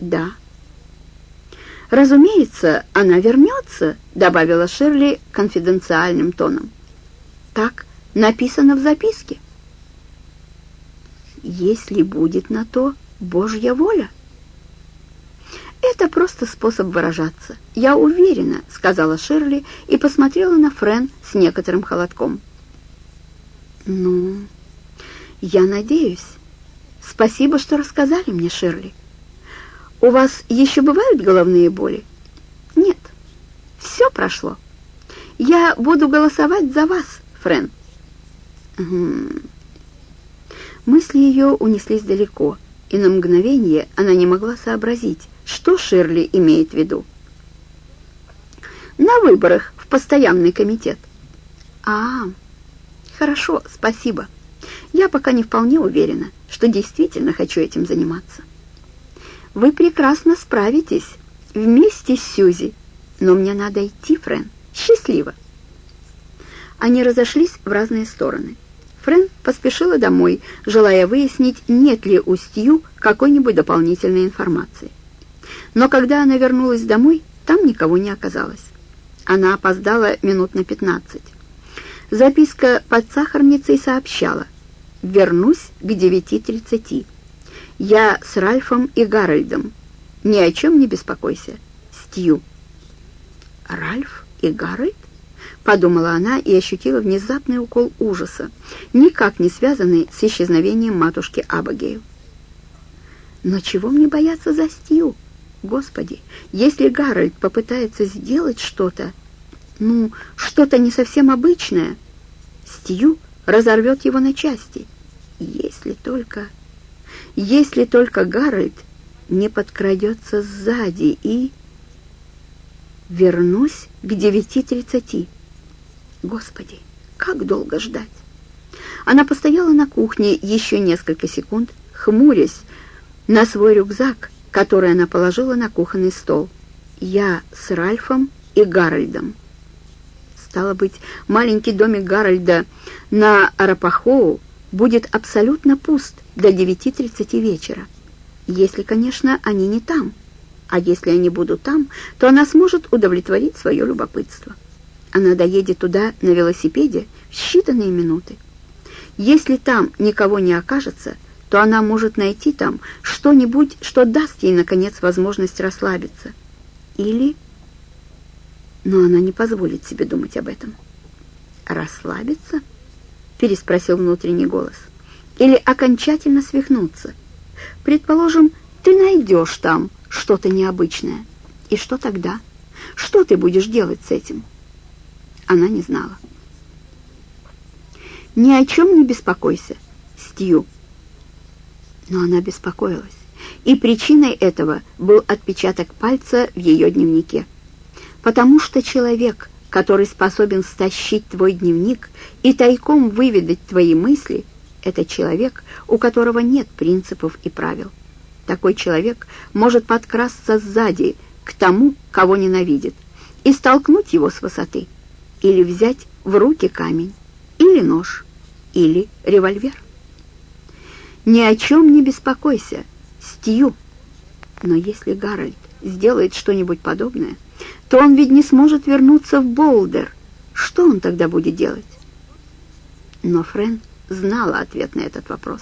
«Да». «Разумеется, она вернется», — добавила Ширли конфиденциальным тоном. «Так написано в записке». «Если будет на то Божья воля». «Это просто способ выражаться. Я уверена», — сказала Ширли и посмотрела на Френ с некоторым холодком. «Ну, я надеюсь. Спасибо, что рассказали мне, Ширли. У вас еще бывают головные боли?» «Нет, все прошло. Я буду голосовать за вас, Френ». Угу. Мысли ее унеслись далеко, и на мгновение она не могла сообразить, что Ширли имеет в виду? На выборах в постоянный комитет. А, хорошо, спасибо. Я пока не вполне уверена, что действительно хочу этим заниматься. Вы прекрасно справитесь вместе с Сьюзи, но мне надо идти, Френ. Счастливо. Они разошлись в разные стороны. Френ поспешила домой, желая выяснить, нет ли у Стью какой-нибудь дополнительной информации. Но когда она вернулась домой, там никого не оказалось. Она опоздала минут на пятнадцать. Записка под сахарницей сообщала «Вернусь к девяти тридцати. Я с Ральфом и Гарольдом. Ни о чем не беспокойся. Стью». «Ральф и Гарольд?» — подумала она и ощутила внезапный укол ужаса, никак не связанный с исчезновением матушки Абагею. «Но чего мне бояться за Стью?» Господи, если Гарольд попытается сделать что-то, ну, что-то не совсем обычное, Стью разорвет его на части. Если только... Если только Гарольд не подкрадется сзади и... Вернусь к девяти тридцати. Господи, как долго ждать? Она постояла на кухне еще несколько секунд, хмурясь на свой рюкзак, который она положила на кухонный стол. «Я с Ральфом и Гарольдом». Стало быть, маленький домик Гарольда на Арапахоу будет абсолютно пуст до 9.30 вечера. Если, конечно, они не там. А если они будут там, то она сможет удовлетворить свое любопытство. Она доедет туда на велосипеде в считанные минуты. Если там никого не окажется, то она может найти там что-нибудь, что даст ей, наконец, возможность расслабиться. Или... Но она не позволит себе думать об этом. «Расслабиться?» — переспросил внутренний голос. «Или окончательно свихнуться? Предположим, ты найдешь там что-то необычное. И что тогда? Что ты будешь делать с этим?» Она не знала. «Ни о чем не беспокойся, Стью», но она беспокоилась, и причиной этого был отпечаток пальца в ее дневнике. Потому что человек, который способен стащить твой дневник и тайком выведать твои мысли, это человек, у которого нет принципов и правил. Такой человек может подкрасться сзади к тому, кого ненавидит, и столкнуть его с высоты, или взять в руки камень, или нож, или револьвер. Ни о чем не беспокойся, Стью. Но если Гарольд сделает что-нибудь подобное, то он ведь не сможет вернуться в Болдер. Что он тогда будет делать? Но Фрэн знала ответ на этот вопрос.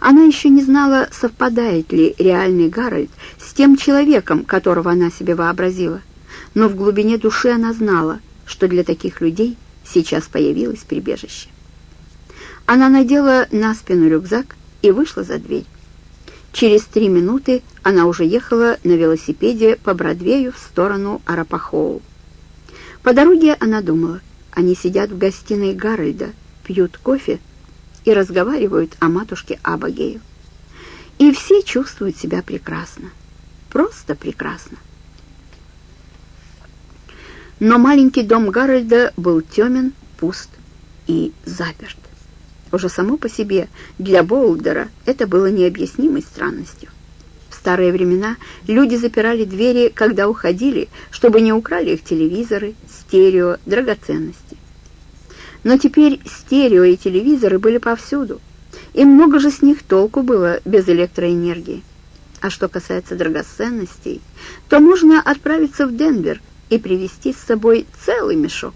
Она еще не знала, совпадает ли реальный Гарольд с тем человеком, которого она себе вообразила. Но в глубине души она знала, что для таких людей сейчас появилось прибежище. Она надела на спину рюкзак и вышла за дверь. Через три минуты она уже ехала на велосипеде по Бродвею в сторону Арапахоу. По дороге она думала, они сидят в гостиной Гарольда, пьют кофе и разговаривают о матушке Абагею. И все чувствуют себя прекрасно, просто прекрасно. Но маленький дом Гарольда был темен, пуст и заперт. Уже само по себе для Болдера это было необъяснимой странностью. В старые времена люди запирали двери, когда уходили, чтобы не украли их телевизоры, стерео, драгоценности. Но теперь стерео и телевизоры были повсюду, и много же с них толку было без электроэнергии. А что касается драгоценностей, то можно отправиться в Денвер и привезти с собой целый мешок.